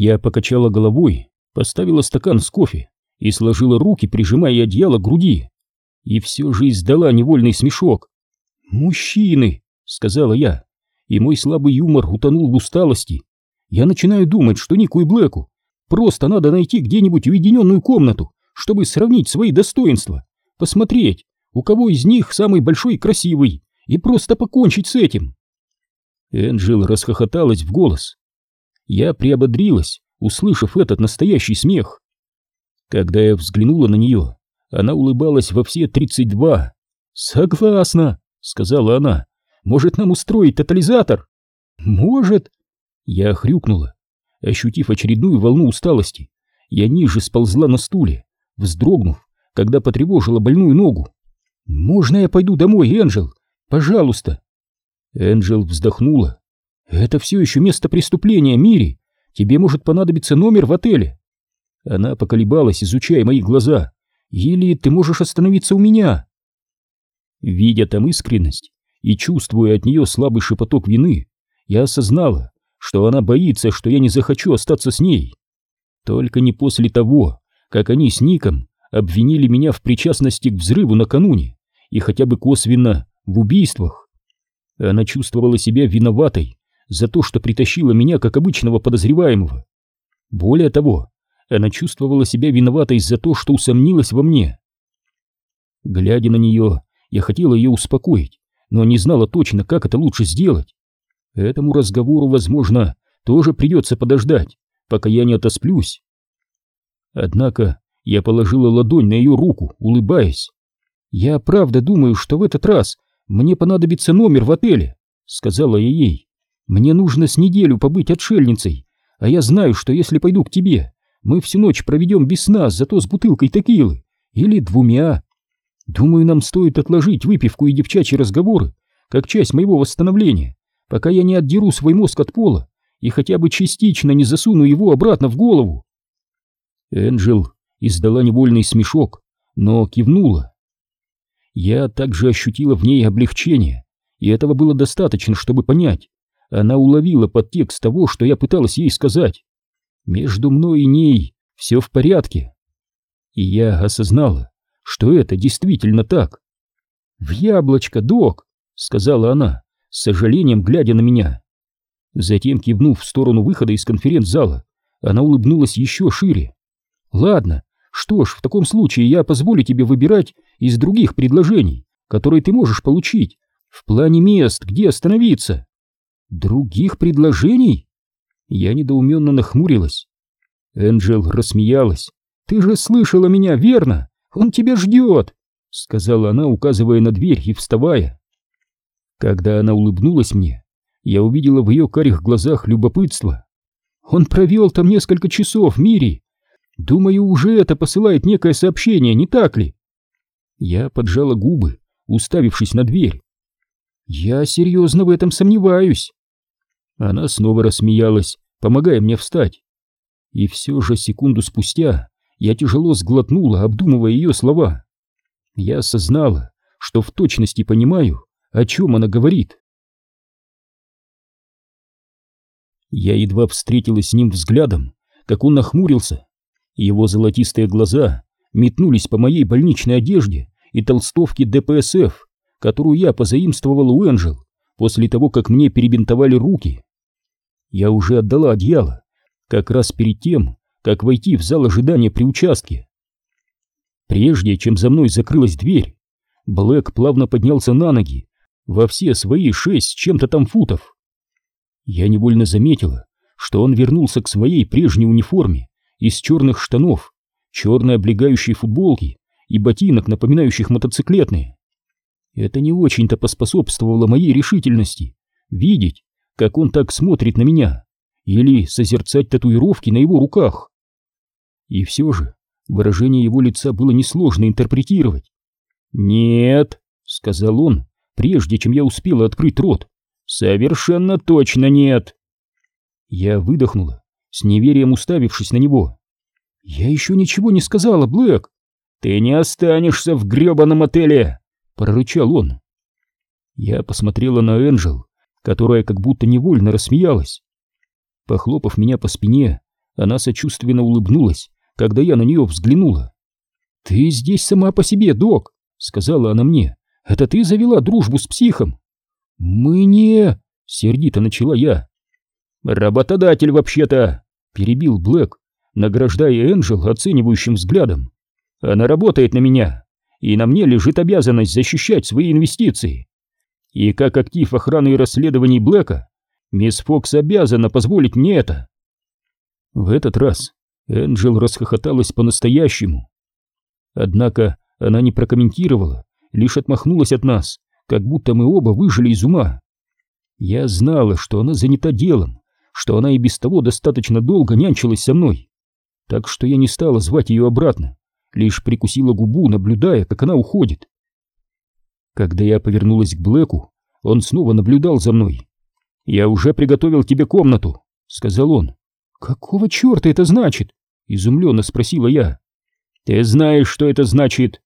Я покачала головой, поставила стакан с кофе и сложила руки, прижимая одеяло к груди. И все же издала невольный смешок. «Мужчины!» — сказала я, и мой слабый юмор утонул в усталости. Я начинаю думать, что Нику и Блэку просто надо найти где-нибудь уединенную комнату, чтобы сравнить свои достоинства, посмотреть, у кого из них самый большой и красивый, и просто покончить с этим. Энджел расхохоталась в голос. Я приободрилась, услышав этот настоящий смех. Когда я взглянула на нее, она улыбалась во все тридцать два. «Согласна», — сказала она. «Может, нам устроить тотализатор?» «Может». Я хрюкнула. Ощутив очередную волну усталости, я ниже сползла на стуле, вздрогнув, когда потревожила больную ногу. «Можно я пойду домой, Энджел? Пожалуйста!» Энджел вздохнула. «Это все еще место преступления, Мири. Тебе может понадобиться номер в отеле». Она поколебалась, изучая мои глаза. «Или ты можешь остановиться у меня?» Видя там искренность и чувствуя от нее слабый шепоток вины, я осознала, что она боится, что я не захочу остаться с ней. Только не после того, как они с Ником обвинили меня в причастности к взрыву накануне и хотя бы косвенно в убийствах. Она чувствовала себя виноватой за то, что притащила меня как обычного подозреваемого. Более того, она чувствовала себя виноватой за то, что усомнилась во мне. Глядя на нее, я хотела ее успокоить, но не знала точно, как это лучше сделать. Этому разговору, возможно, тоже придется подождать, пока я не отосплюсь. Однако я положила ладонь на ее руку, улыбаясь. «Я правда думаю, что в этот раз мне понадобится номер в отеле», — сказала я ей. «Мне нужно с неделю побыть отшельницей, а я знаю, что если пойду к тебе, мы всю ночь проведем без сна, зато с бутылкой текилы, или двумя. Думаю, нам стоит отложить выпивку и девчачьи разговоры, как часть моего восстановления, пока я не отдеру свой мозг от пола и хотя бы частично не засуну его обратно в голову». Энджел издала невольный смешок, но кивнула. Я также ощутила в ней облегчение, и этого было достаточно, чтобы понять. Она уловила подтекст того, что я пыталась ей сказать. Между мной и ней все в порядке. И я осознала, что это действительно так. «В яблочко, док!» — сказала она, с сожалением глядя на меня. Затем, кивнув в сторону выхода из конференц-зала, она улыбнулась еще шире. «Ладно, что ж, в таком случае я позволю тебе выбирать из других предложений, которые ты можешь получить, в плане мест, где остановиться. Других предложений? Я недоуменно нахмурилась. Энджел рассмеялась. Ты же слышала меня, верно? Он тебя ждет, сказала она, указывая на дверь и вставая. Когда она улыбнулась мне, я увидела в ее карих глазах любопытство. Он провел там несколько часов, Мири, Думаю, уже это посылает некое сообщение, не так ли? Я поджала губы, уставившись на дверь. Я серьезно в этом сомневаюсь. Она снова рассмеялась, помогая мне встать. И все же секунду спустя я тяжело сглотнула, обдумывая ее слова. Я осознала, что в точности понимаю, о чем она говорит. Я едва встретилась с ним взглядом, как он нахмурился его золотистые глаза метнулись по моей больничной одежде и толстовке ДПСФ, которую я позаимствовал у Энджел после того, как мне перебинтовали руки. Я уже отдала одеяло, как раз перед тем, как войти в зал ожидания при участке. Прежде чем за мной закрылась дверь, Блэк плавно поднялся на ноги во все свои шесть чем-то там футов. Я невольно заметила, что он вернулся к своей прежней униформе из черных штанов, черной облегающей футболки и ботинок, напоминающих мотоциклетные. Это не очень-то поспособствовало моей решительности видеть, как он так смотрит на меня, или созерцать татуировки на его руках. И все же выражение его лица было несложно интерпретировать. «Нет», — сказал он, прежде чем я успела открыть рот, — «совершенно точно нет». Я выдохнула с неверием уставившись на него. «Я еще ничего не сказала, Блэк!» «Ты не останешься в гребаном отеле!» — прорычал он. Я посмотрела на Энджел, которая как будто невольно рассмеялась. Похлопав меня по спине, Она сочувственно улыбнулась, когда я на нее взглянула. «Ты здесь сама по себе, док», — сказала она мне. «Это ты завела дружбу с психом?» «Мы не...» — сердито начала я. «Работодатель вообще-то», — перебил Блэк, награждая Энджел оценивающим взглядом. «Она работает на меня, и на мне лежит обязанность защищать свои инвестиции. И как актив охраны и расследований Блэка, мисс Фокс обязана позволить мне это». В этот раз Энджел расхохоталась по-настоящему. Однако она не прокомментировала, лишь отмахнулась от нас, как будто мы оба выжили из ума. Я знала, что она занята делом, что она и без того достаточно долго нянчилась со мной. Так что я не стала звать ее обратно, лишь прикусила губу, наблюдая, как она уходит. Когда я повернулась к Блэку, он снова наблюдал за мной. «Я уже приготовил тебе комнату», — сказал он. «Какого черта это значит?» Изумленно спросила я. «Ты знаешь, что это значит?»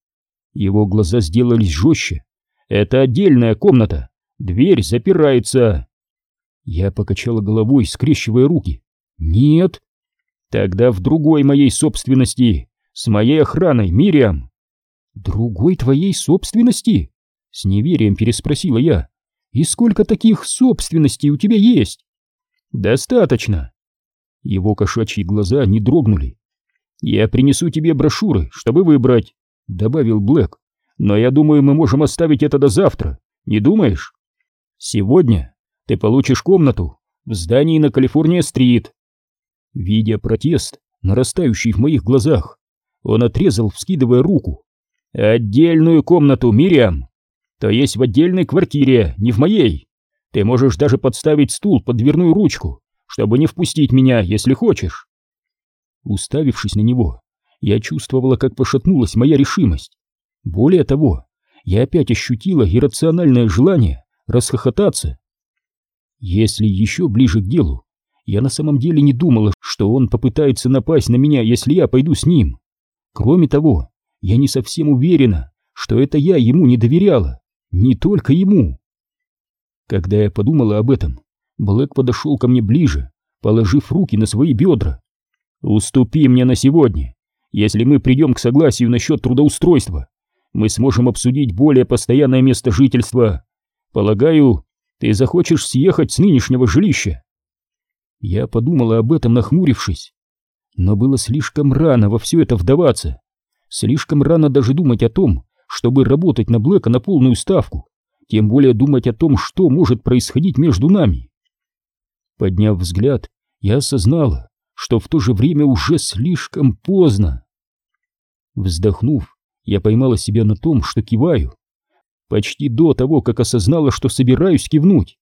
Его глаза сделались жестче. «Это отдельная комната. Дверь запирается». Я покачала головой, скрещивая руки. «Нет». «Тогда в другой моей собственности, с моей охраной, Мириам». «Другой твоей собственности?» С неверием переспросила я. «И сколько таких собственностей у тебя есть?» «Достаточно. Его кошачьи глаза не дрогнули. «Я принесу тебе брошюры, чтобы выбрать», — добавил Блэк. «Но я думаю, мы можем оставить это до завтра. Не думаешь? Сегодня ты получишь комнату в здании на Калифорния-стрит». Видя протест, нарастающий в моих глазах, он отрезал, вскидывая руку. «Отдельную комнату, Мириам! То есть в отдельной квартире, не в моей. Ты можешь даже подставить стул под дверную ручку, чтобы не впустить меня, если хочешь. Уставившись на него, я чувствовала, как пошатнулась моя решимость. Более того, я опять ощутила иррациональное желание расхохотаться. Если еще ближе к делу, я на самом деле не думала, что он попытается напасть на меня, если я пойду с ним. Кроме того, я не совсем уверена, что это я ему не доверяла, не только ему. Когда я подумала об этом, Блэк подошел ко мне ближе, положив руки на свои бедра. «Уступи мне на сегодня. Если мы придем к согласию насчет трудоустройства, мы сможем обсудить более постоянное место жительства. Полагаю, ты захочешь съехать с нынешнего жилища». Я подумала об этом, нахмурившись. Но было слишком рано во все это вдаваться. Слишком рано даже думать о том, чтобы работать на Блэка на полную ставку, тем более думать о том, что может происходить между нами. Подняв взгляд, я осознала, что в то же время уже слишком поздно. Вздохнув, я поймала себя на том, что киваю. Почти до того, как осознала, что собираюсь кивнуть.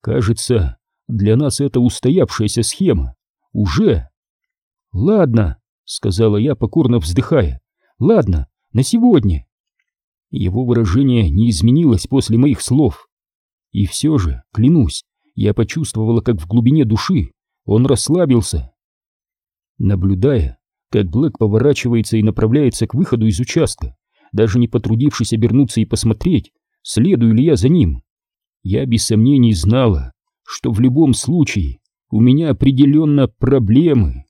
Кажется, для нас это устоявшаяся схема. Уже. Ладно, сказала я, покорно вздыхая. Ладно, на сегодня. Его выражение не изменилось после моих слов. И все же, клянусь, я почувствовала, как в глубине души он расслабился. Наблюдая, как Блэк поворачивается и направляется к выходу из участка, даже не потрудившись обернуться и посмотреть, следую ли я за ним, я без сомнений знала, что в любом случае у меня определенно проблемы.